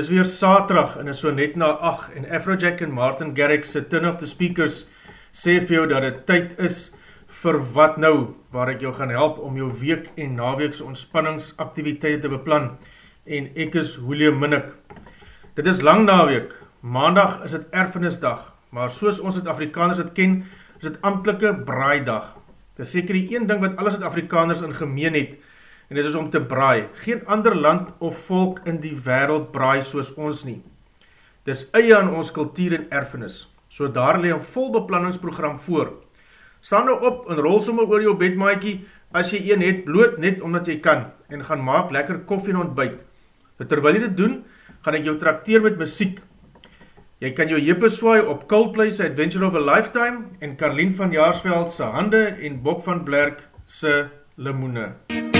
dis weer saterdag en is so net na 8 en Afrojack en Martin Garrix se turn up the speakers sê vir jou dat het tyd is vir wat nou, waar ek jou gaan help om jou week en naweekse ontspanningsaktiviteite te beplan en ek is William Minnick. Dit is lang naweek, maandag is het erfenisdag, maar soos ons het Afrikaners het ken, is het amtelike braaidag. Dit is seker die een ding wat alles het Afrikaners in gemeen het, en dit is om te braai. Geen ander land of volk in die wereld braai soos ons nie. Dis eie aan ons kultuur en erfenis. So daar lee een vol beplanningsprogram voor. Staan nou op en rol sommer oor jou bedmaaikie as jy een het bloot net omdat jy kan en gaan maak lekker koffie en ontbijt. Terwyl jy dit doen, gaan ek jou trakteer met muziek. Jy kan jou jeppe swaai op Coldplay's Adventure of a Lifetime en Carlien van Jaarsveld se hande en Bok van Blerk se limoene. MUZIEK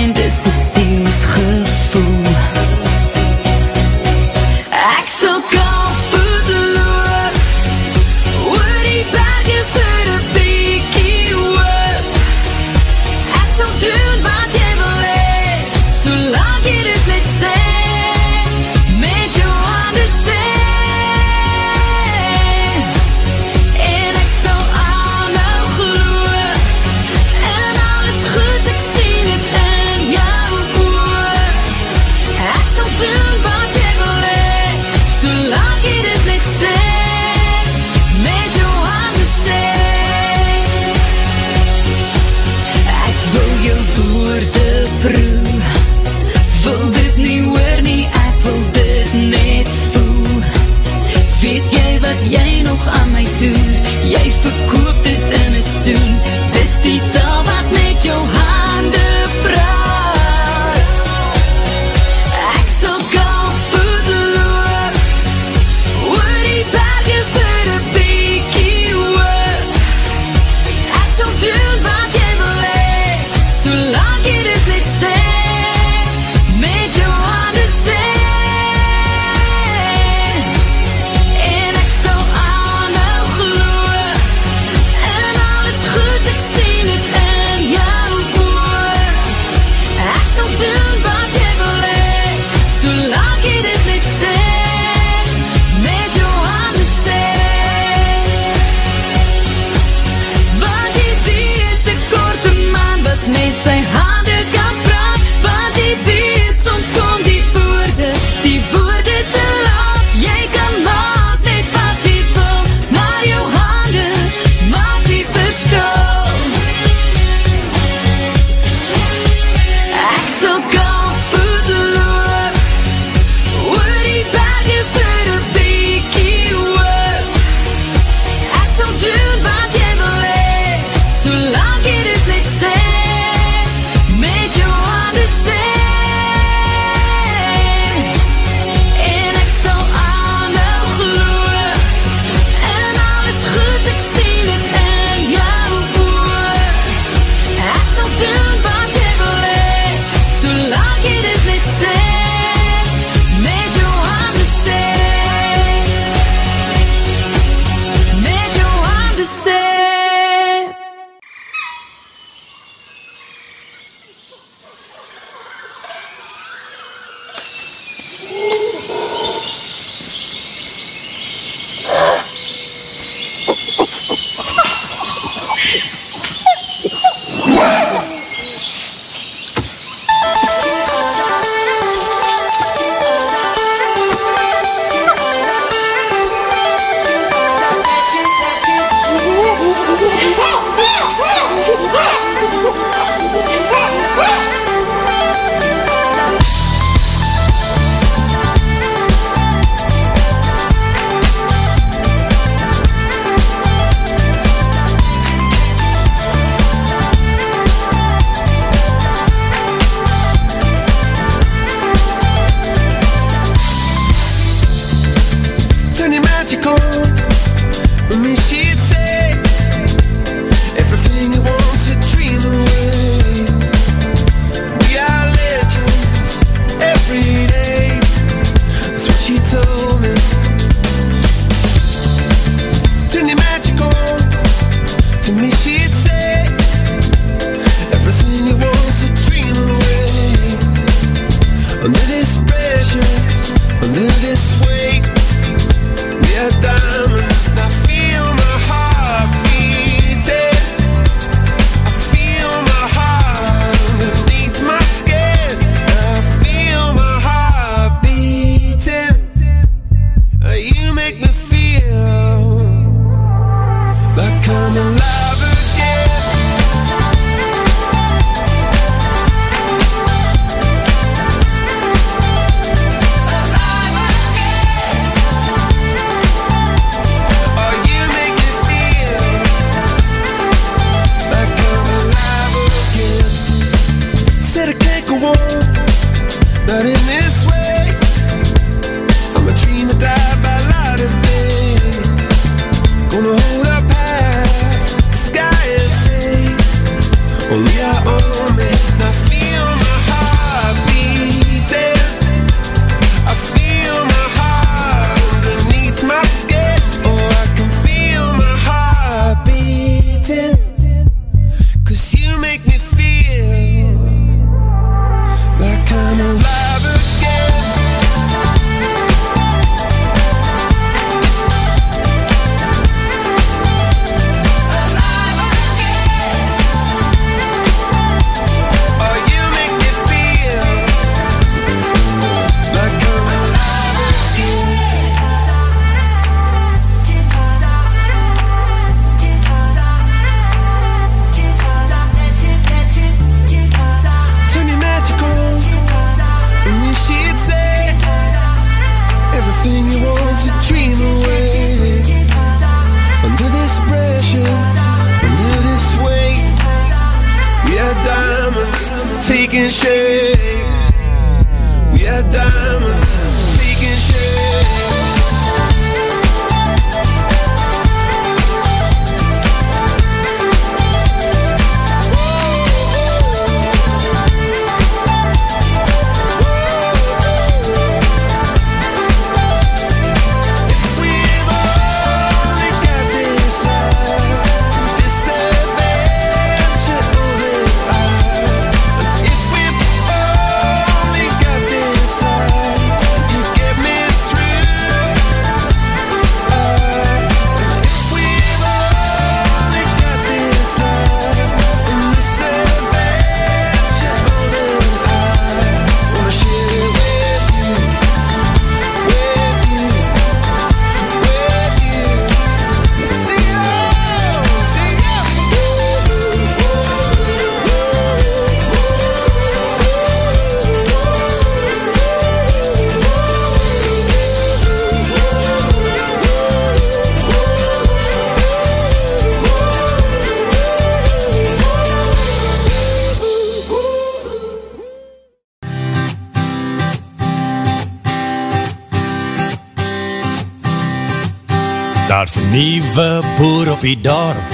Nieuwe boer op die dorp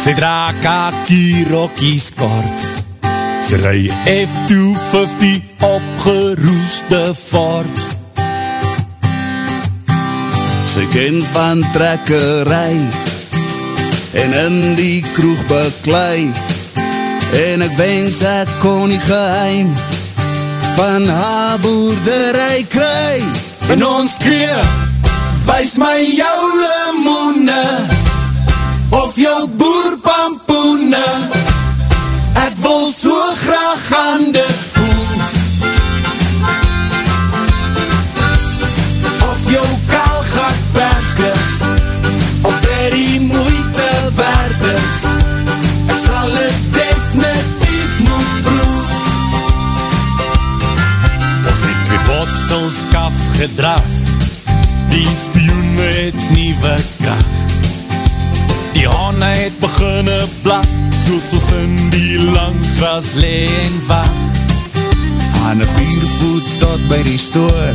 Sy dra kakie rokkies kort. Sy rui F-250 opgeroeste fort Sy ken van trekkerij En in die kroeg beklui. En ek wens ek kon die geheim Van haar boerderij kry. En ons kreeg Wys my jou limoene Of jou boerpampoene Ek wil so graag aan dit voel. Of jou kaalgat perskes Of dit die moeite waard is. Ek sal het definitief moet proef Of ek twee bottels kaf gedraf. Die spioen het nieuwe ons in die lang gras leen wacht Aan een viervoet tot by die stoor.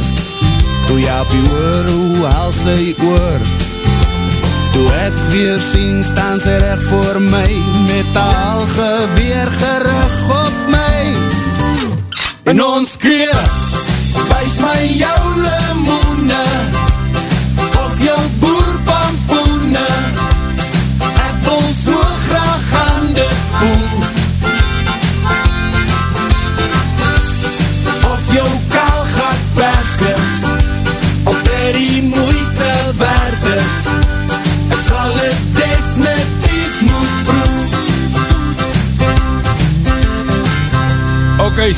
Toe jy op die oor, hoe haal sy oor? Toe ek weer sien, staan sy recht voor my. Met al geweer gerig op my. En ons kreeg, wees my jou limoene. Jou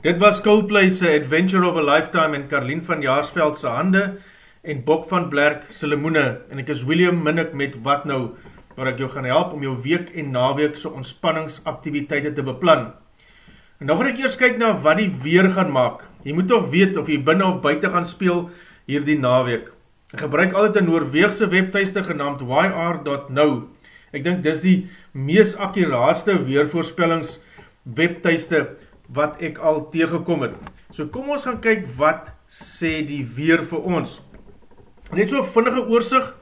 Dit was Coldplay's Adventure of a Lifetime en Carlien van Jaarsveld se hande en Bok van Blerk se limoene en ek is William Minnick met Wat Nou waar ek jou gaan help om jou week en naweek se ontspanningsaktiviteite te beplan. En nou gaan ek eers kyk na wat die weer gaan maak. Jy moet toch weet of jy binnen of buiten gaan speel hier die naweek. Ek gebruik altyd een Noorweegse webtuiste genaamd yr.now. Ek dink dis die mees akkuraatste weervoorspellings webtuiste wat ek al tegekom het. So kom ons gaan kyk wat sê die weer vir ons. Net so vinnige oorsig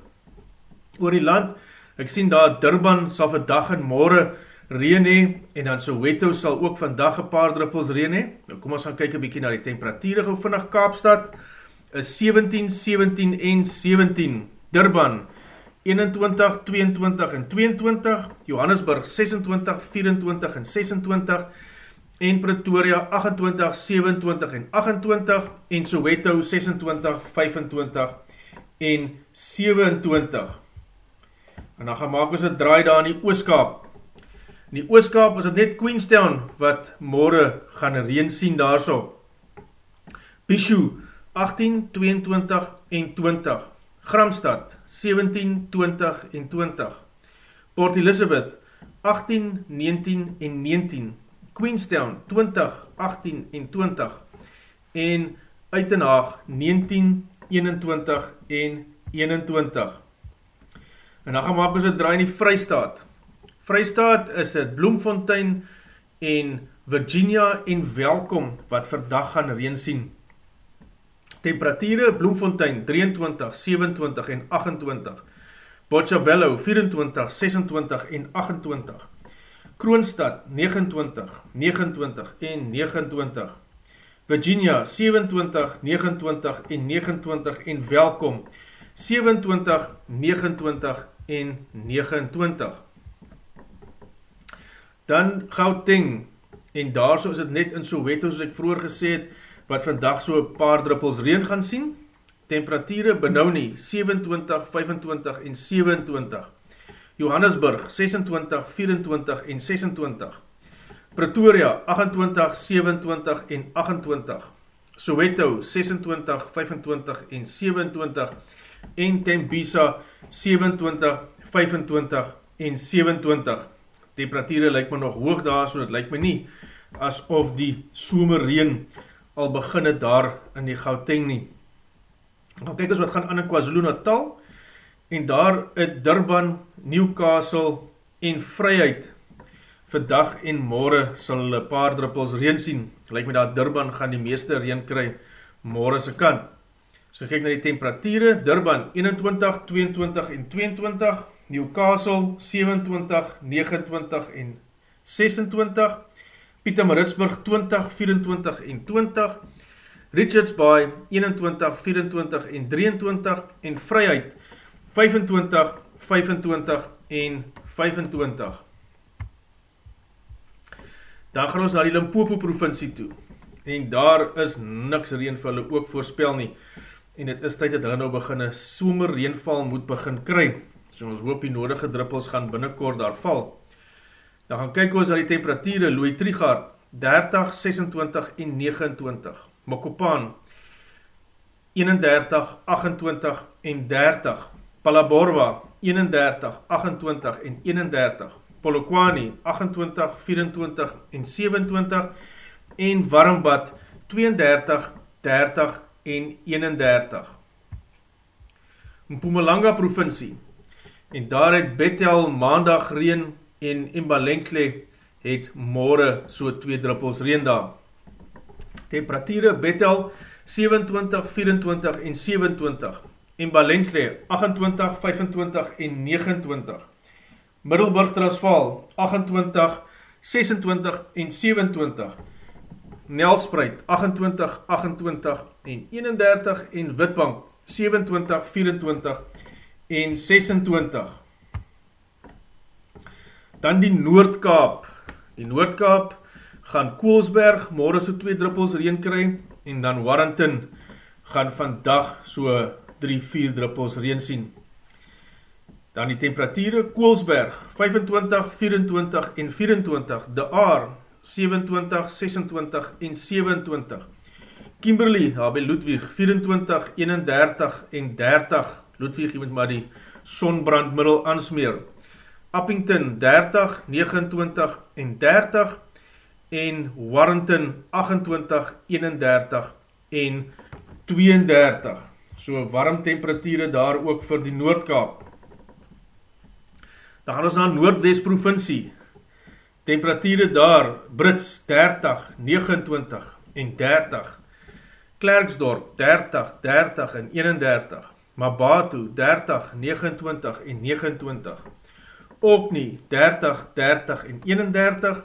oor die land. Ek sien daar Durban sal vandag en morgen reen hee, en dan Soweto sal ook vandag een paar druppels reen hee. Nou kom ons gaan kyk een bykie na die temperatuur gauw vinnig Kaapstad is 17, 17 en 17. Durban 21, 22 en 22. Johannesburg 26, 24 en 26 en Pretoria 28, 27 en 28 en Soweto 26, 25 en 27. En dan gaan maak ons het draai daar in die Ooskaap. In die Ooskaap is het net Queenstown wat morgen gaan reen sien daar so. Pishu 18, 22 en 20. Gramstad 17, 20 en 20. Port Elizabeth 18, 19 en 19. Queenstown 20, 18 en 20 en Uitenhaag 19, 21 en 21. En dan gaan maak ons het draai in die Vrystaat. Vrystaat is het Bloemfontein en Virginia en Welkom wat verdag gaan reen sien. Temperatuur Bloemfontein 23, 27 en 28. Bochabello 24, 26 en 28. Kroonstad 29, 29 en 29. Virginia 27, 29 en 29 en welkom 27, 29 en 29. Dan Gauteng en daar so is het net in Soweto soos ek vroeger gesê het wat vandag so paar druppels reen gaan sien. Temperatuur benauw nie 27, 25 en 27. Johannesburg 26, 24 en 26, Pretoria 28, 27 en 28, Soweto 26, 25 en 27 en Tembisa 27, 25 en 27. Temperatuur lyk my nog hoog daar, so het lyk my nie asof die somerreen al beginne daar in die Gauteng nie. Nou kyk ons wat gaan aan in KwaZulu Natal, en daar het Durban, Newcastle en Vryheid vandag en morgen sal hulle paar druppels reen sien. Gelijk met dat Durban gaan die meeste reen kry morgen se kant. So kyk na die temperatuur, Durban 21, 22 en 22, Newcastle 27, 29 en 26, Pietermaritzburg 20, 24 en 20, Richards Bay 21, 24 en 23 en Vryheid 25, 25 en 25. Dan gaan ons na die Limpopo provincie toe. En daar is niks reen vir hulle ook voorspel nie. en het is tyd dat hulle nou begin een somer reenval moet begin kry. So ons hoop die nodige druppels gaan binnenkort daar val. Dan gaan kyk ons na die temperatuurde, Louis Trigard, 30, 26 en 29. Mokopaan, 31, 28 en 30. Palaborwa, 31, 28 en 31. Polokwane, 28, 24 en 27. En Warmbad, 32, 30 en 31. Mpumalanga provincie, en daar het Bethel maandag reen en Mbalenkle het morgen so 2 druppels reen daar. Temperatuurde Bethel 27, 24 en 27. Mbalenkle 28, 25 en 29. Middelburg Transvaal 28, 26 en 27. Nelspreid 28, 28 en 31 en Witbank 27, 24 en 26. Dan die Noordkaap. Die Noordkaap gaan Koolsberg morgen so 2 druppels reen kry en dan Warrington gaan vandag so 3-4 druppels reen sien. Dan die temperatuurde Koolsberg 25, 24 en 24. De Aar 27, 26 en 27. Kimberley, daar by Ludwig, 24, 31 en 30. Ludwig, jy moet maar die sonbrandmiddel ansmeer. Uppington, 30, 29 en 30. En Warrington, 28, 31 en 32. So warm temperatuurde daar ook vir die Noordkaap. Dan gaan ons na Noordwest provincie. Temperatuurde daar, Brits 30, 29 en 30. Klerksdorp 30, 30 en 31. Mabatu 30, 29 en 29. Okni 30, 30 en 31.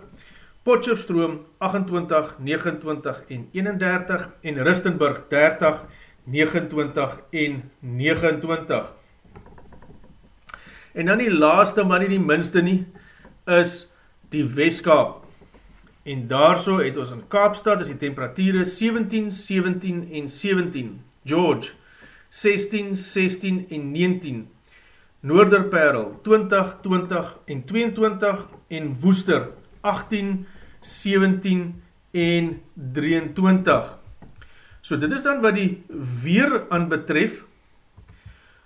Potchefstroom 28, 29 en 31. En Ristenburg 30, 29 en 29. En dan die laaste, maar nie die minste nie, is die Westkaap. En daarso het ons in Kaapstad, is die temperatuurde 17, 17 en 17. George, 16, 16 en 19. Noorderperl, 20, 20 en 22. En Woester, 18, 17 en 23. So dit is dan wat die weer aan betref.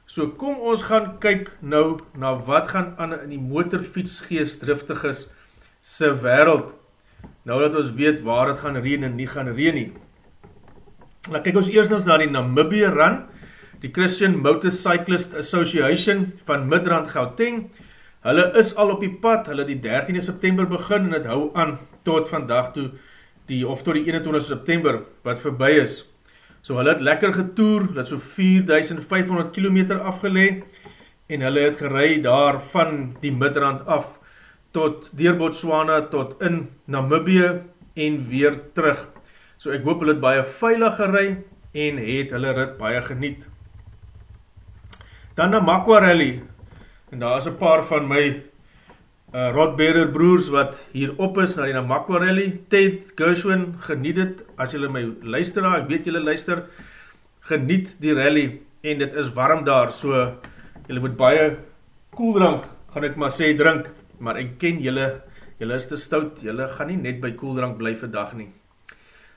So kom ons gaan kyk nou na wat gaan aan in die motorfietsgeest driftiges se wereld. Nou dat ons weet waar het gaan reen en nie gaan reen nie. Nou kyk ons eerst ons na die Namibia Run, die Christian Motorcyclist Association van Midrand Gauteng. Hulle is al op die pad, hulle die 13 September begin en het hou aan tot vandag toe, die, of tot die 21 September, wat voorbij is. So hulle het lekker getoer, hulle het so 4500 km afgelee, en hulle het gerei daar van die Midrand af, tot deur Botswana tot in Namibië en weer terug. So ek hoop hulle het baie veilig gery en het hulle rit baie geniet. Dan na Makwa Rally. En daar is 'n paar van my uh Rodbearer broers wat hier op is na die Namakwa Rally. Ted Gershwin, geniet dit as julle my luister, ek weet julle luister. Geniet die rally en dit is warm daar, so julle moet baie koeldrank, gaan ek maar sê, drink maar ek ken julle, julle is te stout, julle gaan nie net by koeldrank bly vir dag nie.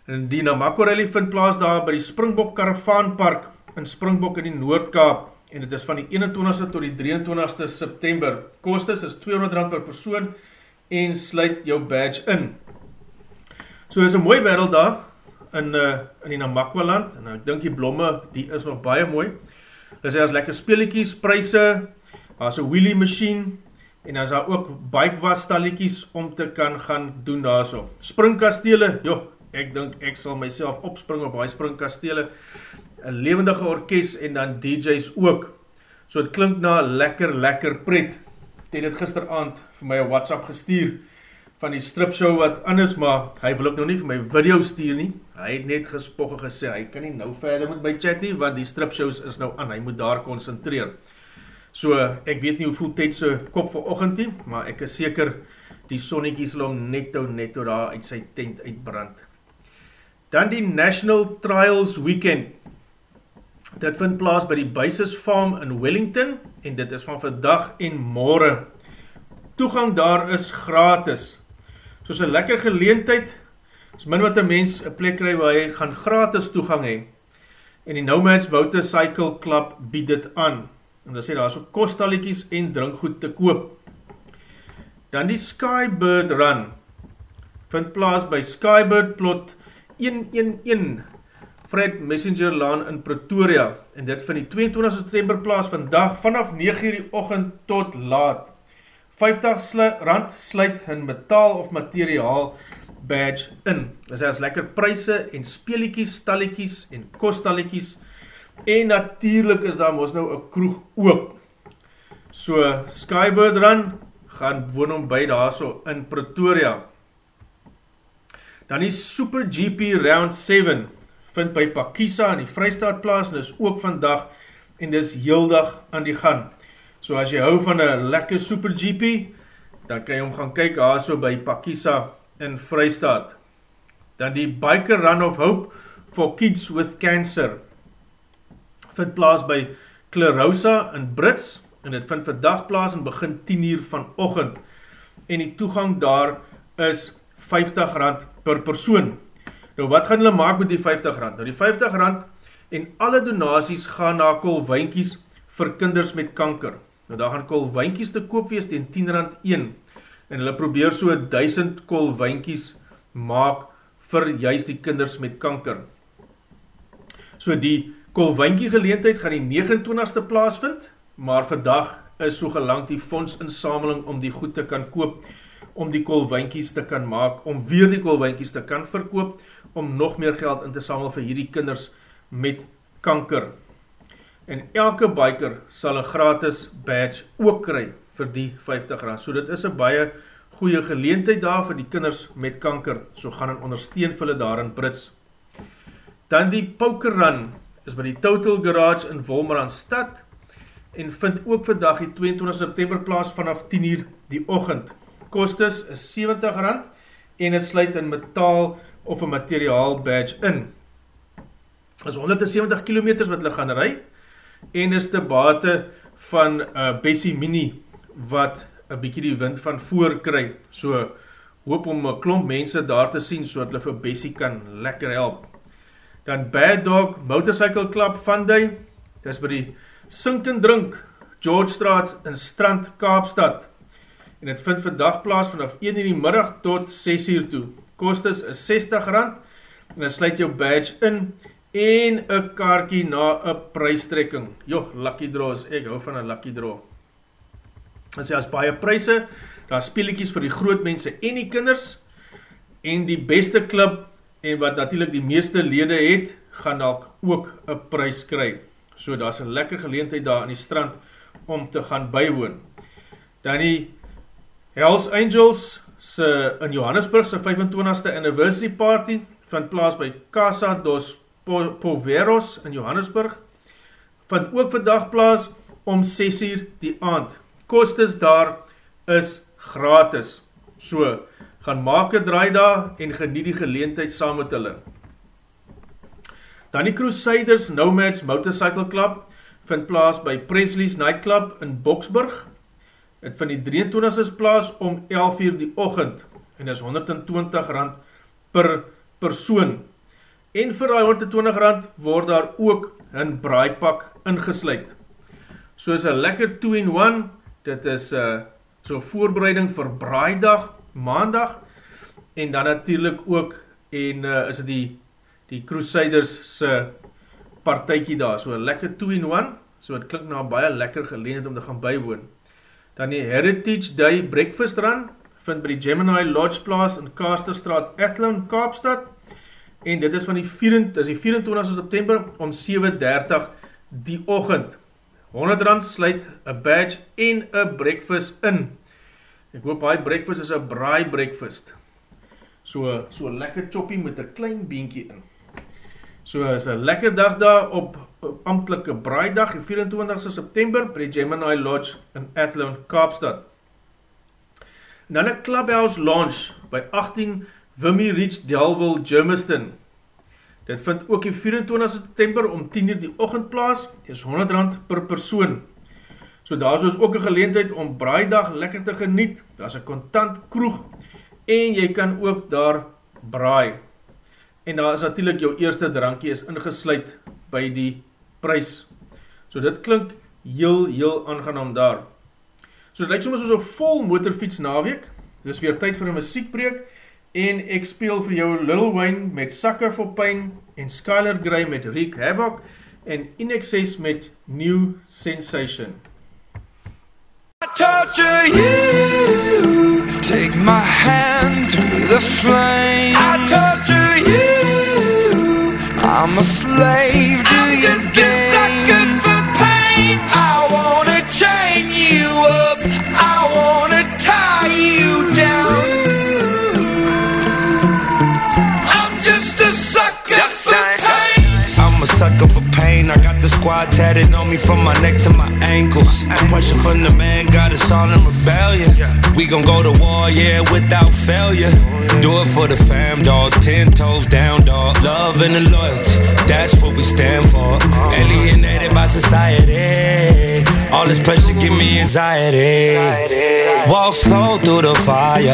En die Namako Rally vind plaas daar by die Springbok Karavaanpark in Springbok in die Noordkaap, en het is van die 21ste tot die 23ste September. Kostes is 200 rand per persoon, en sluit jou badge in. So is een mooi wereld daar, in, uh, in die Namakwa land, en ek dink die blomme, die is nog baie mooi. Dit is lekker speeliekies, pryse, daar is een wheelie machine, en as daar ook bike was stalletjies om te kan gaan doen daar so. Springkastele, joh, ek dink ek sal myself opspring op die springkastele, een levendige orkest en dan DJ's ook. So het klink na lekker, lekker pret. Het het gisteravond vir my een WhatsApp gestuur van die stripshow wat anders, maar hy wil ook nog nie vir my video stuur nie. Hy het net gespog en gesê, hy kan nie nou verder met my chat nie, want die stripshows is nou aan, hy moet daar concentreer. So, ek weet nie hoeveel tyd so kop vir ochend nie, maar ek is seker die sonnekie sal om netto netto daar uit sy tent uitbrand. Dan die National Trials Weekend. Dit vind plaas by die Basis Farm in Wellington en dit is van vandag en morgen. Toegang daar is gratis. Soos een lekker geleentheid, is min wat een mens een plek krijg waar hy gaan gratis toegang hee. En die Nomads Motorcycle Club bied dit aan. En dan sê daar so kostaliekies en drinkgoed te koop. Dan die Skybird Run vind plaas by Skybird plot 111 Fred Messenger Laan in Pretoria en dit van die 22 september plaas vandag vanaf 9 uur die ochend tot laat. 50 rand sluit hun metaal of materiaal badge in. Dit is lekker pryse en speeliekies, staliekies en kostaliekies en natuurlijk is daar ons nou een kroeg oop. So Skybird Run gaan woon om by daar so in Pretoria. Dan die Super GP Round 7 vind by Pakisa in die Vrystaat plaas en is ook vandag en dis heel dag aan die gang. So as jy hou van een lekker Super GP, dan kan jy om gaan kyk daar so by Pakisa in Vrystaat. Dan die Biker Run of Hope for Kids with Cancer vind plaas by Klerousa in Brits en dit vind vandag plaas en begin 10 uur van ochend en die toegang daar is 50 rand per persoon. Nou wat gaan hulle maak met die 50 rand? Nou die 50 rand en alle donaties gaan na kolwijnkies vir kinders met kanker. Nou daar gaan kolwijnkies te koop wees tegen 10 rand 1 en hulle probeer so 1000 kolwijnkies maak vir juist die kinders met kanker. So die kolwijnkie geleentheid gaan die 29ste plaas vind, maar vandag is so gelang die fondsinsameling om die goed te kan koop, om die kolwijnkies te kan maak, om weer die kolwijnkies te kan verkoop, om nog meer geld in te samel vir hierdie kinders met kanker. En elke biker sal een gratis badge ook kry vir die 50 rand. So dit is een baie goeie geleentheid daar vir die kinders met kanker. So gaan en ondersteun vir hulle daar in Brits. Dan die Poker Run is by die Total Garage in Wolmerand stad en vind ook vandag die 22 september plaas vanaf 10 uur die ochend. Kostes is 70 rand en het sluit in metaal of een materiaal badge in. Dit is 170 km wat hulle gaan ry en is te bate van uh, Bessie Mini wat een bykie die wind van voor kry. So hoop om een klomp mense daar te sien so dat hulle vir Bessie kan lekker help. Dan Bad Dog Motorcycle Club die, dit is by die Sink en Drink George Straat in Strand Kaapstad en het vind vandag plaas vanaf 1 uur die middag tot 6 uur toe kostes is 60 rand, en dan sluit jou badge in, en een kaartje na een prijstrekking. Jo, lucky draws, ek hou van een lucky draw. En sê, as baie prijse, daar speeliekies vir die groot mense en die kinders, en die beste club, en wat natuurlijk die meeste lede het, gaan dalk ook een prijs kry. So, daar is een lekker geleentheid daar in die strand, om te gaan bywoon. Dan die Hells Angels, se in Johannesburg se 25ste anniversary party vind plaas by Casa dos Poveros in Johannesburg. Vind ook vandag plaas om 6 uur die aand. Kostes daar is gratis. So, gaan maak 'n draai daar en geniet die geleentheid saam met hulle. Dan die Crusaders Nomads Motorcycle Club vind plaas by Presley's Nightclub in Boksburg het van die 23 plaas om 11 uur die ochend en is 120 rand per persoon. En vir die 120 rand word daar ook een braaipak ingesluid. So is een lekker 2-in-1, dit is uh, so voorbereiding vir braaidag, maandag, en dan natuurlijk ook, en uh, is die, die Crusaders se partijkie daar, so lekker 2-in-1, so het klink na baie lekker geleend om te gaan bywoon. Dan die Heritage Day Breakfast Run vind by die Gemini Lodge plaas in Kasterstraat, Athlone, Kaapstad. En dit is van die 24, is die 24 September om 7.30 die ochend. 100 rand sluit een badge en een breakfast in. Ek hoop die breakfast is een braai breakfast. So, so lekker choppie met een klein beentje in. So is een lekker dag daar op ambtelike braaidag, die 24 September, by die Gemini Lodge in Athlone, Kaapstad. En dan een clubhouse launch by 18 Wimmy Reach Delville, Germiston. Dit vind ook die 24 september om 10 uur die ochend plaas, is 100 rand per persoon. So daar is ook een geleentheid om braaidag lekker te geniet, daar is een kontant kroeg, en jy kan ook daar braai. En daar is natuurlijk jou eerste drankie is ingesluid by die prijs. So dit klink heel, heel aangenaam daar. So dit lyk soms soos een vol motorfiets naweek, dit is weer tyd vir een muziekbreek, en ek speel vir jou Little Wayne met Sucker for Pain, en Skylar Grey met Reek Havoc, en Inexcess met New Sensation. I torture you. Take my hand through the flame. I torture you. I'm a slave to your just sucker for pain. I got the squad tatted on me from my neck to my ankles. The pressure from the man got us all in rebellion. We gon' go to war, yeah, without failure. Do it for the fam, dog. Ten toes down, dog. Love and the loyalty, that's what we stand for. Alienated by society. All this pressure give me anxiety. Walk slow through the fire.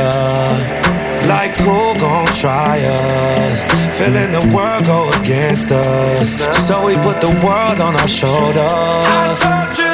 Like who gon' try us? Feeling the world go against us. So we put the world on our shoulders.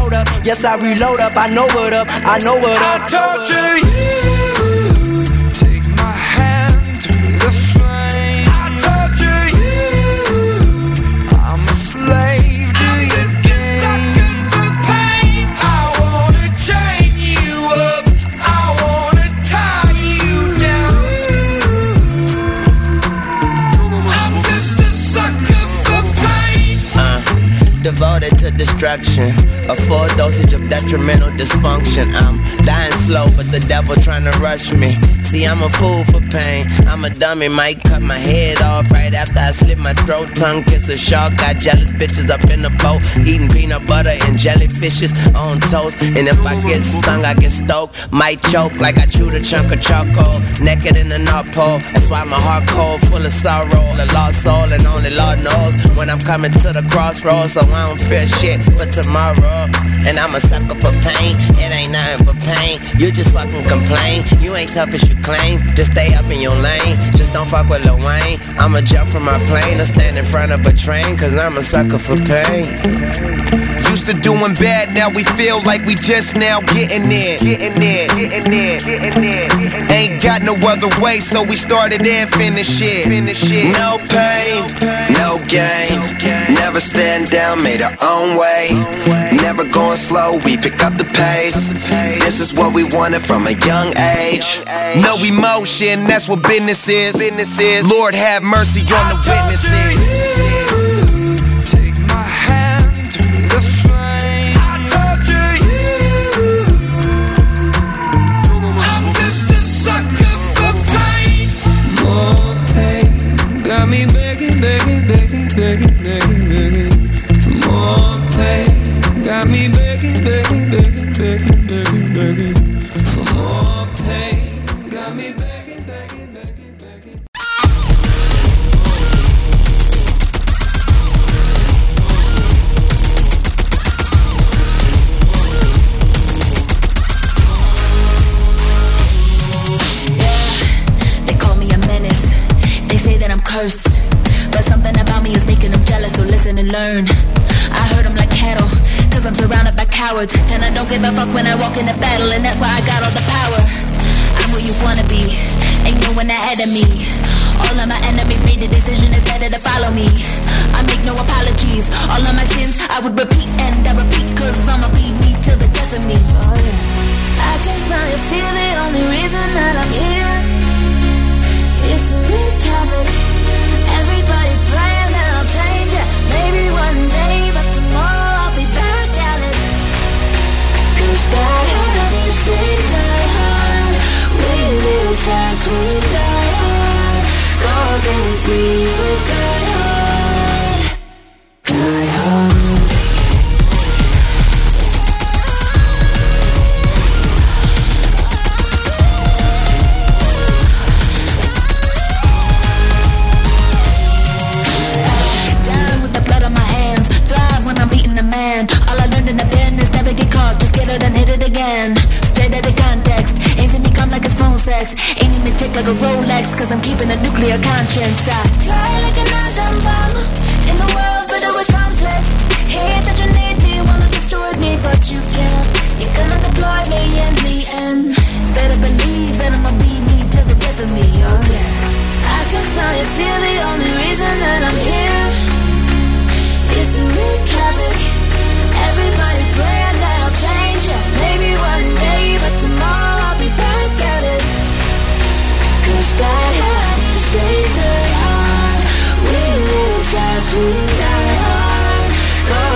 up. Yes, I reload up, I know what up, I know what up. I you. Destruction. A full dosage of detrimental dysfunction. I'm dying slow, but the devil trying to rush me. See, I'm a fool for pain. I'm a dummy, might cut my head off right after I slit my throat. Tongue kiss a shark. Got jealous bitches up in the boat, eating peanut butter and jellyfishes on toast. And if I get stung, I get stoked. Might choke like I chewed a chunk of charcoal. Naked in the North Pole. That's why my heart cold, full of sorrow. A lost soul, and only Lord knows when I'm coming to the crossroads. So I don't fear shit for tomorrow. And I'm a sucker for pain. It ain't nothing but pain. You just fucking complain. You ain't tough as you claim. Just stay up in your lane. Just don't fuck with Lil Wayne. I'ma jump from my plane or stand in front of a train. Cause I'm a sucker for pain. Used to doing bad, now we feel like we just now getting there. Getting getting getting. Ain't got no other way, so we started and finished it. No pain, no gain. Never stand down, made our own way. Never going slow, we pick up the pace. This is what we wanted from a young age. No emotion, that's what business is. Lord have mercy on the witnesses. Me begging, begging, begging, begging, begging, begging. For more pain. Got me begging, begging, begging, begging, begging, begging. For more cowards. And I don't give a fuck when I walk in the battle, and that's why I got all the power. I'm where you wanna be, ain't no one ahead of me. All of my enemies made the decision it's better to follow me. I make no apologies. All of my sins I would repeat and I repeat, cause I'ma bleed me till the death of me. Oh, yeah. I can smell your fear, the only reason that I'm here is to wreak havoc. Everybody praying that I'll change it. Maybe one day, but against me, you die hard. Sex. Ain't even tick like a Rolex. Cause I'm keeping a nuclear conscience. I fly like an atom bomb. In the world, but with conflict. Hate that you need me, wanna destroy me, but you can't. You cannot deploy me in the end. Better believe that I'ma be me till the death of me. Oh yeah. I can smell your fear, the only reason that I'm here is to wreak havoc. Everybody praying that I'll change it. Maybe one day, but tomorrow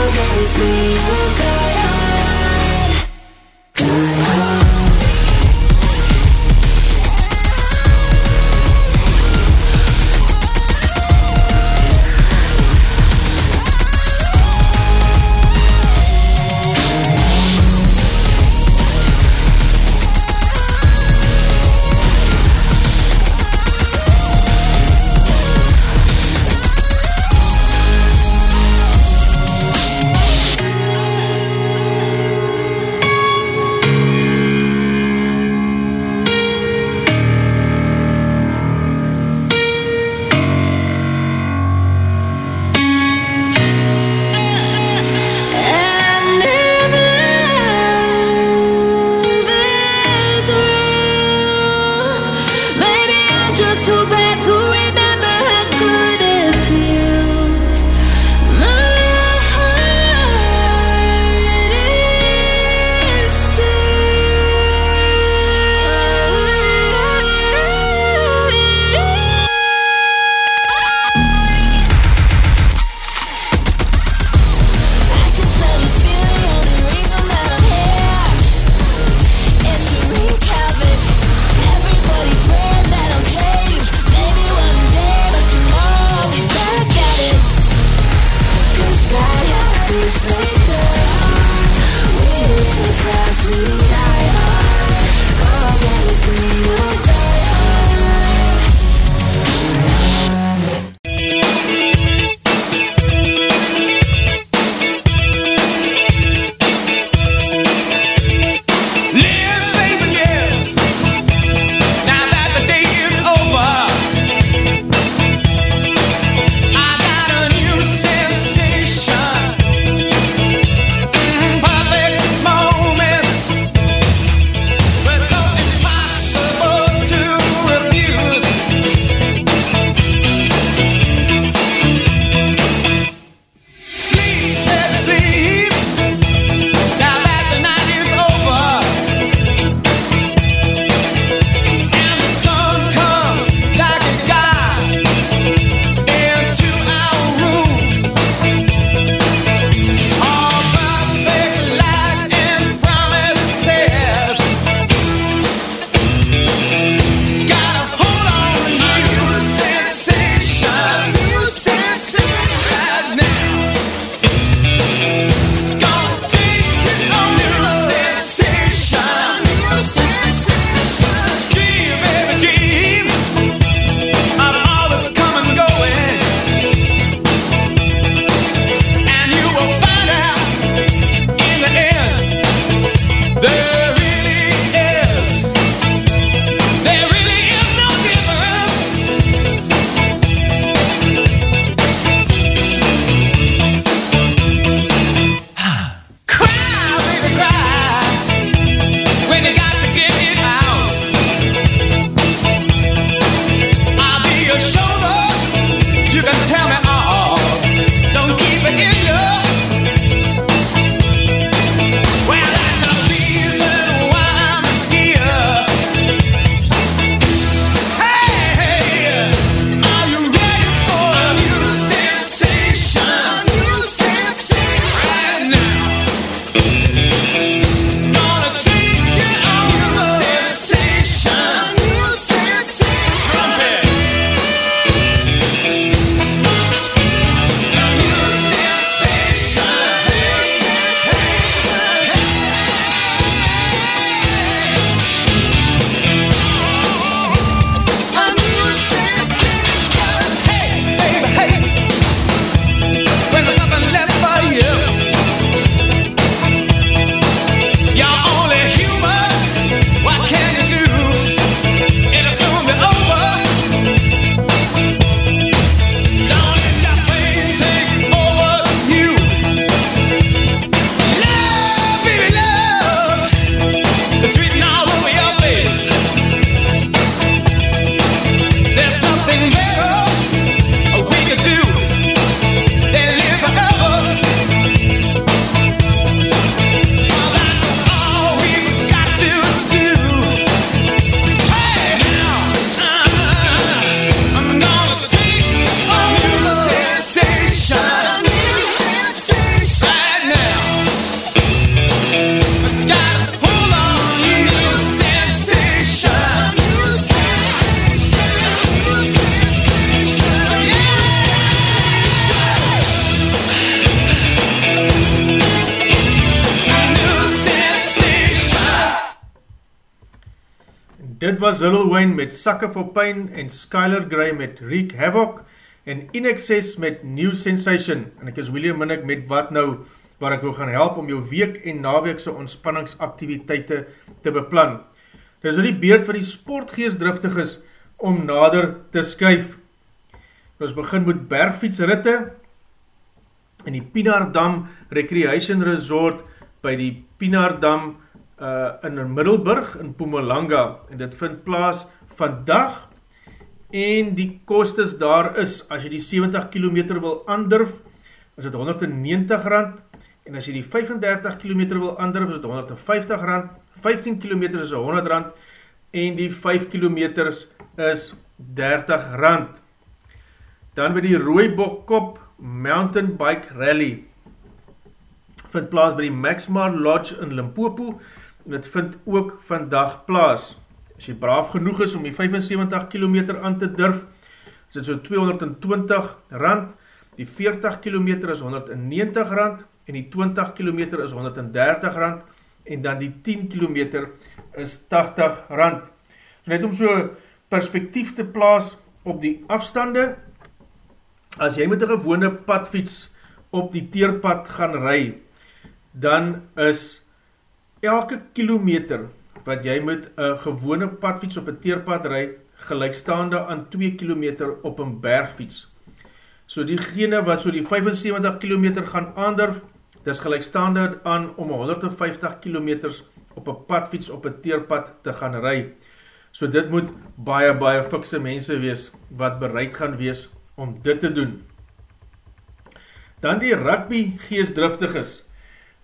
against me, met Sucker for Pain en Skylar Grey met Wreak Havoc en In Excess met New Sensation en ek is William Minnick met Wat Nou waar ek wil gaan help om jou week en naweekse ontspanningsaktiviteite te beplan. Dit is die beurt van die sportgeestdriftig is om nader te skuif. Ons begin met bergfietsritte in die Pinardam Recreation Resort by die Pinardam uh, in Middelburg in Pumalanga en dit vind plaas vandag en die kostes daar is, as jy die 70 km wil andurf, is het 190 rand en as jy die 35 km wil andurf, is het 150 rand 15 km is 100 rand en die 5 km is 30 rand. Dan by die Rooibokkop Mountain Bike Rally vind plaas by die Maxmar Lodge in Limpopo en dit vind ook vandag plaas. As jy braaf genoeg is om die 75 km aan te durf, is dit so 220 rand, die 40 km is 190 rand en die 20 km is 130 rand en dan die 10 km is 80 rand. So net om so perspektief te plaas op die afstande, as jy met een gewone padfiets op die teerpad gaan ry, dan is elke kilometer wat jy met een gewone padfiets op een teerpad ry, gelijkstaande aan 2 km op een bergfiets. So diegene wat so die 75 km gaan aandurf, dis gelijkstaande aan om 150 km op een padfiets op een teerpad te gaan ry. So dit moet baie, baie fikse mense wees, wat bereid gaan wees om dit te doen. Dan die rugby geestdriftig is.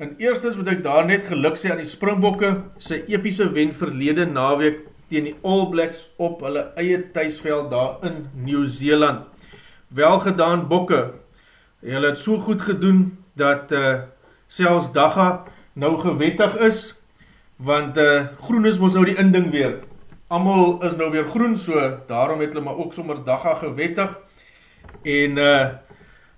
En eerstens moet ek daar net geluk sê aan die Springbokke, sy epiese wen verlede naweek teen die All Blacks op hulle eie thuisveld daar in Nieuw-Zeeland. Welgedaan Bokke, hulle het so goed gedoen, dat uh, selfs Dagga nou gewettig is, want uh, groen is ons nou die inding weer. Amal is nou weer groen, so daarom het hulle maar ook sommer Dagga gewettig. En uh,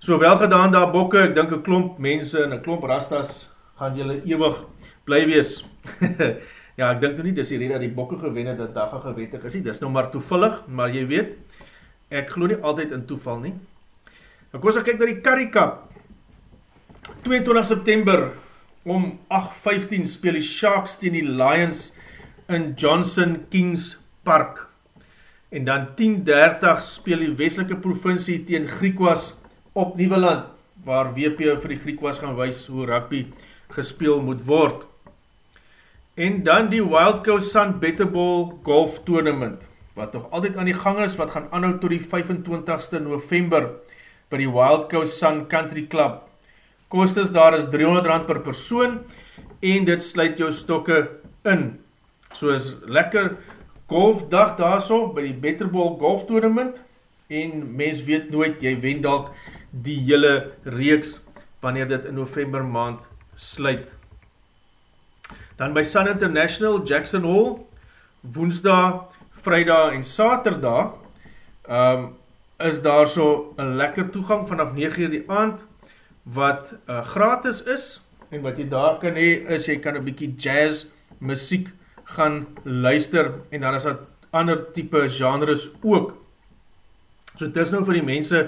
so wel gedaan daar bokke, ek dink een klomp mense en een klomp rastas gaan julle ewig bly wees. ja, ek dink nou nie, dis die rede dat die bokke gewen het, dat Dagga gewettig is nie, dis nou maar toevallig, maar jy weet, ek geloof nie altyd in toeval nie. Ek was ek kyk na die Karikap, 22 September om 8.15 speel die Sharks teen die Lions in Johnson Kings Park. En dan 10.30 speel die Westelike provincie teen Griekwas op Nieuweland, waar WP vir die Griekwas gaan wees hoe rugby gespeel moet word. En dan die Wild Coast Sun Betterball Golf Tournament, wat toch altyd aan die gang is, wat gaan anhoud tot die 25ste November by die Wild Coast Sun Country Club kostes daar is 300 rand per persoon en dit sluit jou stokke in. So is lekker golfdag daar so by die Betterball Golf Tournament en mens weet nooit, jy wen dalk die hele reeks wanneer dit in november maand sluit. Dan by Sun International, Jackson Hall, woensdag, vrijdag en saterdag um, is daar so een lekker toegang vanaf 9 uur die aand wat uh, gratis is en wat jy daar kan hee is jy kan een bykie jazz muziek gaan luister en dan is dat ander type genres ook. So dit is nou vir die mense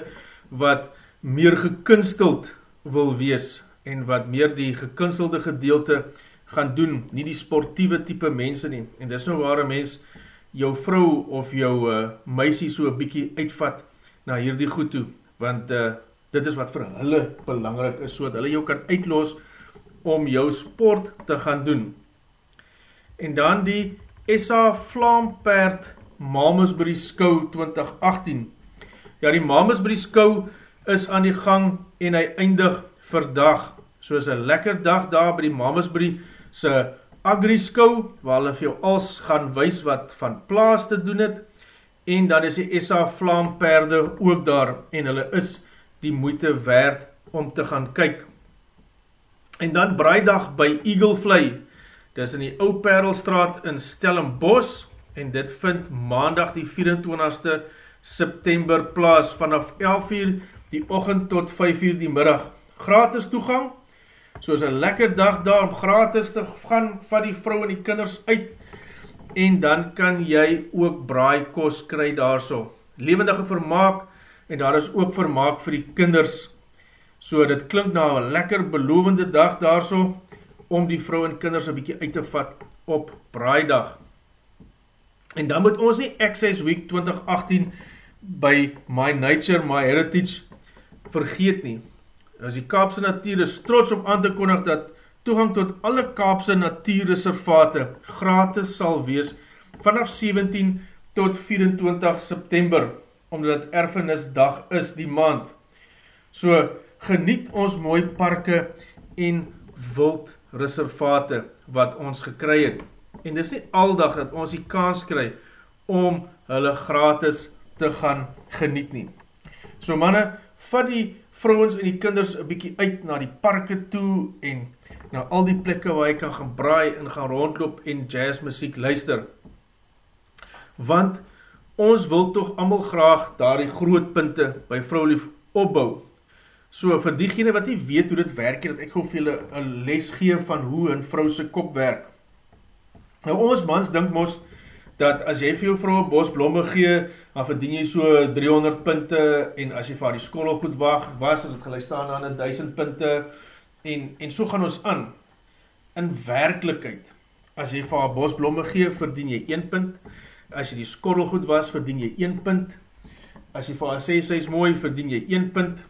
wat meer gekunsteld wil wees en wat meer die gekunstelde gedeelte gaan doen, nie die sportieve type mense nie. En dit is nou waar een mens jou vrou of jou uh, meisie so bykie uitvat na hierdie goed toe, want uh, dit is wat vir hulle belangrik is, so dat hulle jou kan uitloos om jou sport te gaan doen. En dan die SA Vlaamperd Mamersbury Skou 2018. Ja, die Mamersbury Skou is aan die gang en hy eindig verdag. So is een lekker dag daar by die Mamersbury se Agri-skou, waar hulle vir jou als gaan wys wat van plaas te doen het, en dan is die SA Vlaamperde ook daar, en hulle is die moeite werd om te gaan kyk. En dan braaidag by Eagle Fly, dit is in die Ou Perelstraat in Stellenbos, en dit vind maandag die 24ste September plaas, vanaf 11 uur die ochend tot 5 uur die middag. Gratis toegang, soos een lekker dag daar om gratis te gaan van die vrou en die kinders uit, en dan kan jy ook braai kos kry daar so. Levendige vermaak, en daar is ook vermaak vir die kinders. So dit klink na een lekker belovende dag daar so, om die vrou en kinders een bykie uit te vat op braaidag. En dan moet ons nie Access Week 2018 by My Nature, My Heritage vergeet nie. As die Kaapse natuur is trots om aan te kondig dat toegang tot alle Kaapse natuurreservate gratis sal wees vanaf 17 tot 24 September, omdat erfenisdag is die maand. So geniet ons mooi parke en wildreservate wat ons gekry het. En dis nie aldag dat ons die kans kry om hulle gratis te gaan geniet nie. So manne, vat die vrouwens en die kinders een bykie uit na die parke toe en na al die plekke waar jy kan gaan braai en gaan rondloop en jazzmuziek luister. Want ons wil toch allemaal graag daar die grootpunte by vrouwlief opbouw. So vir diegene wat nie weet hoe dit werk, dat ek gaan vir julle een les gee van hoe een vrouwse kop werk. Nou ons mans dink mos, dat as jy vir jou vrou een bos blomme gee, dan verdien jy so 300 punte, en as jy vir die skool goed wacht, was, as het gelijk staan aan 1000 punte, en, en so gaan ons aan. In werkelijkheid, as jy vir haar bos blomme gee, verdien jy 1 punt, as jy die skorrel goed was, verdien jy 1 punt, as jy vir haar sê, sy is mooi, verdien jy 1 punt,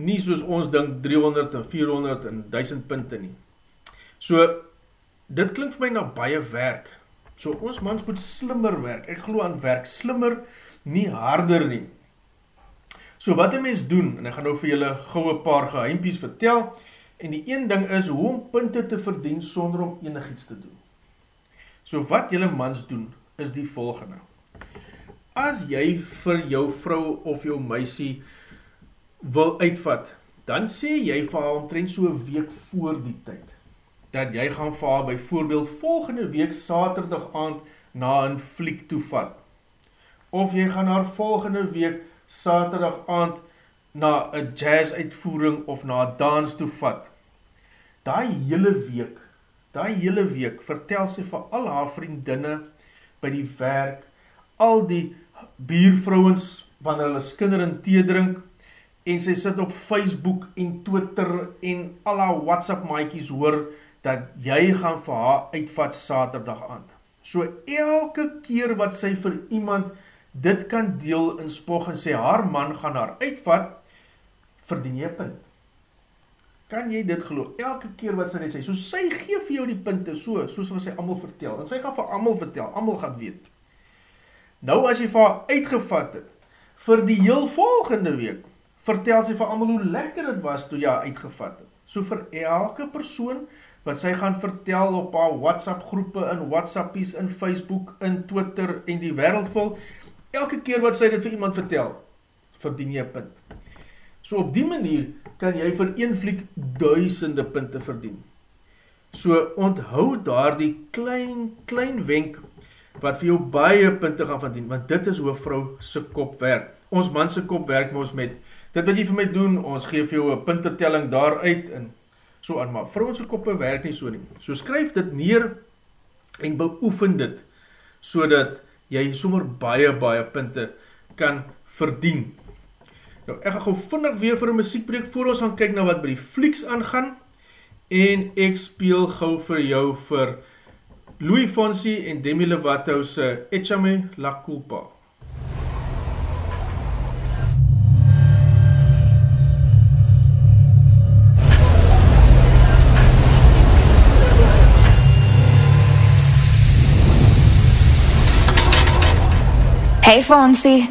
nie soos ons dink 300 en 400 en 1000 punte nie. So, dit klink vir my na baie werk, So ons mans moet slimmer werk, ek geloof aan werk, slimmer, nie harder nie. So wat een mens doen, en ek gaan nou vir julle gauwe paar geheimpies vertel, en die een ding is, hoe om punte te verdien, sonder om enig iets te doen. So wat julle mans doen, is die volgende. As jy vir jou vrou of jou meisie wil uitvat, dan sê jy vir haar omtrent so week voor die tyd dat jy gaan vir haar by voorbeeld volgende week saterdag aand na een fliek toevat. Of jy gaan haar volgende week saterdag aand na een jazz uitvoering of na een dans toevat. Daai hele week, daai hele week vertel sy vir al haar vriendinne by die werk, al die biervrouwens wanneer hulle skinder en thee drink, en sy sit op Facebook en Twitter en al haar WhatsApp maaikies hoor, dat jy gaan vir haar uitvat saterdag aand. So elke keer wat sy vir iemand dit kan deel in spog en sê haar man gaan haar uitvat, verdien jy punt. Kan jy dit geloof? Elke keer wat sy dit sê, so sy geef vir jou die punte so, soos wat sy allemaal vertel, en sy gaan vir allemaal vertel, allemaal gaan weet. Nou as jy vir haar uitgevat het, vir die heel volgende week, vertel sy vir allemaal hoe lekker het was toe jy uitgevat het. So vir elke persoon, wat sy gaan vertel op haar WhatsApp groepe, in WhatsAppies, in Facebook, in Twitter en die wereld vol, elke keer wat sy dit vir iemand vertel, verdien jy punt. So op die manier kan jy vir een fliek duisende punte verdien. So onthou daar die klein, klein wenk wat vir jou baie punte gaan verdien, want dit is hoe vrou sy kop werk. Ons man sy kop werk ons met, dit wat jy vir my doen, ons geef jou een puntertelling daaruit en so aan, maar vrouwense koppe werk nie so nie. So skryf dit neer en beoefen dit, so dat jy sommer baie, baie punte kan verdien. Nou, ek gaan gauw vindig weer vir een muziekbreek, voor ons gaan kyk na wat by die flieks aangaan, en ek speel gauw vir jou vir Louis Fonsi en Demi Lovato se Echame La Culpa. Hey Fonsi.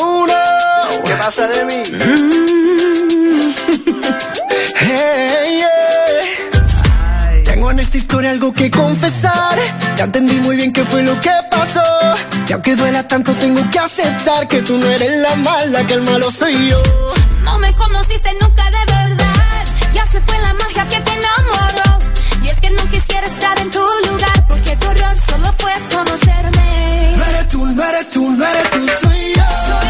Oh no, ¿qué pasa de mí? Mm. hey, yeah. Tengo en esta historia algo que confesar. Ya entendí muy bien qué fue lo que pasó. Y aunque duela tanto, tengo que aceptar que tú no eres la mala, que el malo soy yo. No me conociste estar en tu lugar, porque tu error solo fue conocerme. No eres tú, no eres tú, no eres tú, soy yo. Soy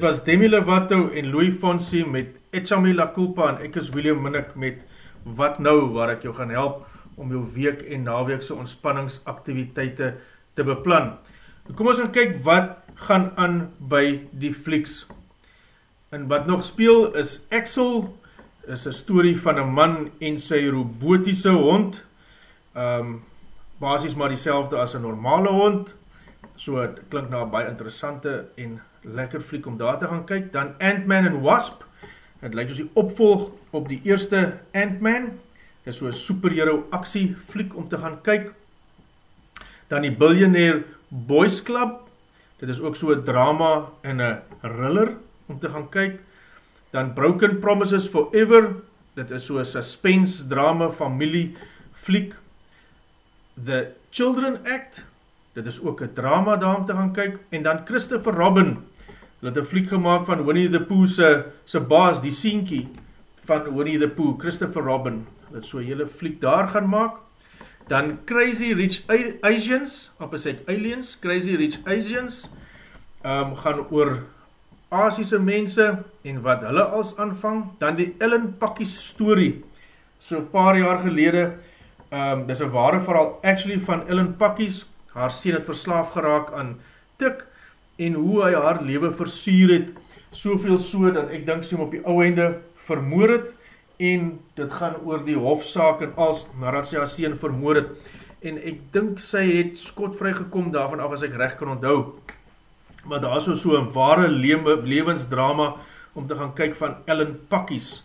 dit was Demi Lovato en Louis Fonsi met Echami La Culpa en ek is William Minnick met Wat Nou, waar ek jou gaan help om jou week en naweekse ontspanningsaktiviteite te beplan. Kom ons gaan kyk wat gaan aan by die flieks. En wat nog speel is Axel, is een story van een man en sy robotiese hond, um, basis maar die as een normale hond, so het klink na baie interessante en lekker fliek om daar te gaan kyk, dan Ant-Man and Wasp, het lyk soos die opvolg op die eerste Ant-Man, dit is so een superhero actie fliek om te gaan kyk, dan die Billionaire Boys Club, dit is ook so een drama en een thriller om te gaan kyk, dan Broken Promises Forever, dit is so een suspense drama familie fliek, The Children Act, dit is ook een drama daar om te gaan kyk, en dan Christopher Robin, hulle het een fliek gemaakt van Winnie the Pooh se, se baas, die sienkie van Winnie the Pooh, Christopher Robin, hulle het so hele fliek daar gaan maak, dan Crazy Rich Asians, opposite Aliens, Crazy Rich Asians, um, gaan oor Asiese mense, en wat hulle als aanvang, dan die Ellen Pakkies story, so paar jaar gelede, um, dis een ware verhaal, actually van Ellen Pakkies, haar sien het verslaaf geraak aan tik, en hoe hy haar leven versuur het, soveel so, dat ek denk sy om op die ouwende vermoor het, en dit gaan oor die hofzaak en als, nadat sy haar sien vermoor het, en ek dink sy het skot vrygekom daarvan af as ek recht kan onthou, maar daar is so so een ware levensdrama, om te gaan kyk van Ellen Pakkies.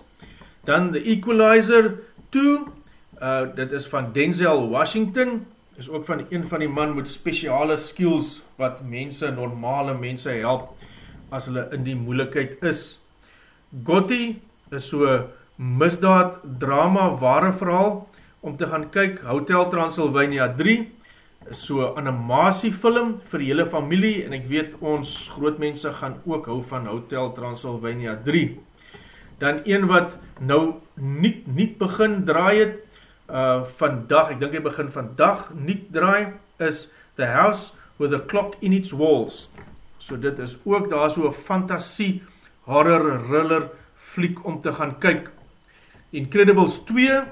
Dan The Equalizer 2, uh, dit is van Denzel Washington, is ook van een van die man met speciale skills wat mense, normale mense help as hulle in die moeilikheid is. Gotti is so misdaad drama ware verhaal om te gaan kyk Hotel Transylvania 3 is so animasiefilm vir die hele familie en ek weet ons groot mense gaan ook hou van Hotel Transylvania 3. Dan een wat nou niet, niet begin draai het uh, vandag, ek dink hy begin vandag niet draai, is The House with a Clock in its Walls. So dit is ook daar so een fantasie, horror, thriller, fliek om te gaan kyk. Incredibles 2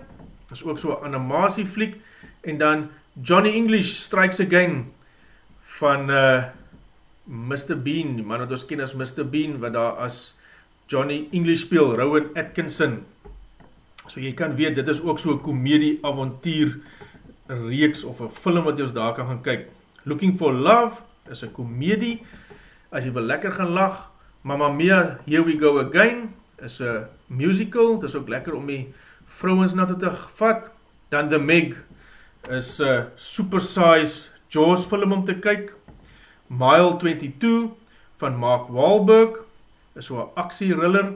is ook so animatie fliek, en dan Johnny English Strikes Again van uh, Mr. Bean, die man wat ons ken as Mr. Bean, wat daar as Johnny English speel, Rowan Atkinson, So jy kan weet, dit is ook so 'n komedie avontuur reeks of 'n film wat jy ons daar kan gaan kyk. Looking for Love is 'n komedie. As jy wil lekker gaan lag, Mamma Mia, Here We Go Again is 'n musical. Dit is ook lekker om die vrouens na toe te vat. Dan The Meg is 'n super size Jaws film om te kyk. Mile 22 van Mark Wahlberg is so 'n aksie thriller.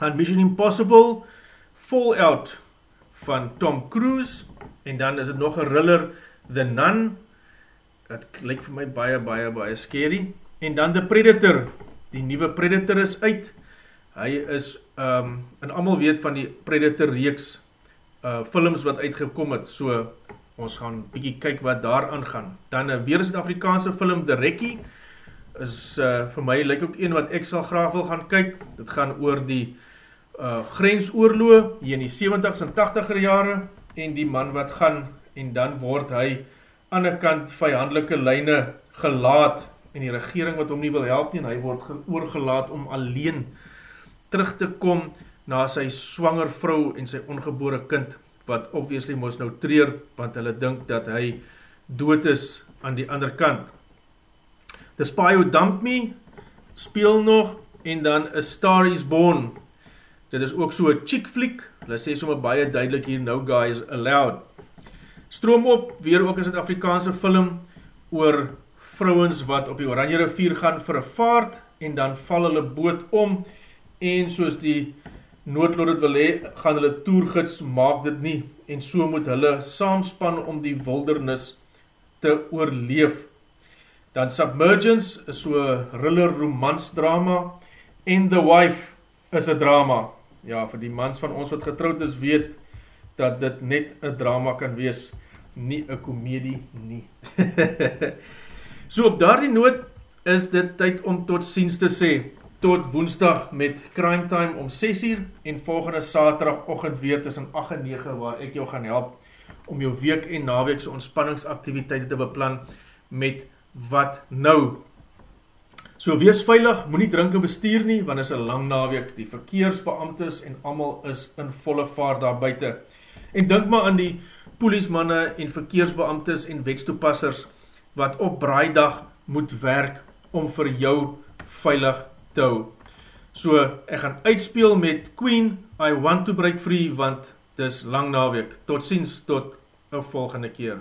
And Mission Impossible Fallout van Tom Cruise en dan is het nog een thriller The Nun. Het lyk vir my baie baie baie scary. En dan The Predator. Die nieuwe Predator is uit. Hy is um, en allemaal weet van die Predator reeks uh, films wat uitgekom het. So ons gaan bykie kyk wat daar aangaan. Dan uh, weer is het Afrikaanse film The Rekkie is uh, vir my lyk ook een wat ek sal graag wil gaan kyk. Dit gaan oor die uh, grensoorloo hier in die 70s en 80er jare en die man wat gaan en dan word hy aan die kant vijandelike lyne gelaat en die regering wat hom nie wil help nie en hy word oorgelaat om alleen terug te kom na sy swanger vrou en sy ongebore kind wat obviously moes nou treer want hulle dink dat hy dood is aan die ander kant. The Spy Who Dumped Me speel nog en dan A Star Is Born Dit is ook so 'n chick fliek. Hulle sê sommer baie duidelik hier no guys allowed. Stroom op, weer ook 'n Suid-Afrikaanse film oor vrouens wat op die Oranje rivier gaan vir 'n vaart en dan val hulle boot om en soos die noodlot dit wil hê, gaan hulle toergids maak dit nie en so moet hulle saamspan om die wildernis te oorleef. Dan Submergence is so 'n thriller romans drama en The Wife is 'n drama ja, vir die mans van ons wat getrouwd is, weet dat dit net een drama kan wees, nie een komedie nie. so op daar die noot is dit tyd om tot ziens te sê. Tot woensdag met Crime Time om 6 uur en volgende saterdag ochend weer tussen 8 en 9 waar ek jou gaan help om jou week en naweekse ontspanningsaktiviteite te beplan met wat nou. So wees veilig, moet nie drink en bestuur nie, want is een lang naweek, die verkeersbeamtes en allemaal is in volle vaart daar buiten. En denk maar aan die polismanne en verkeersbeamtes en wetstoepassers wat op braaidag moet werk om vir jou veilig te hou. So, ek gaan uitspeel met Queen, I want to break free, want dis lang naweek. Tot ziens, tot een volgende keer.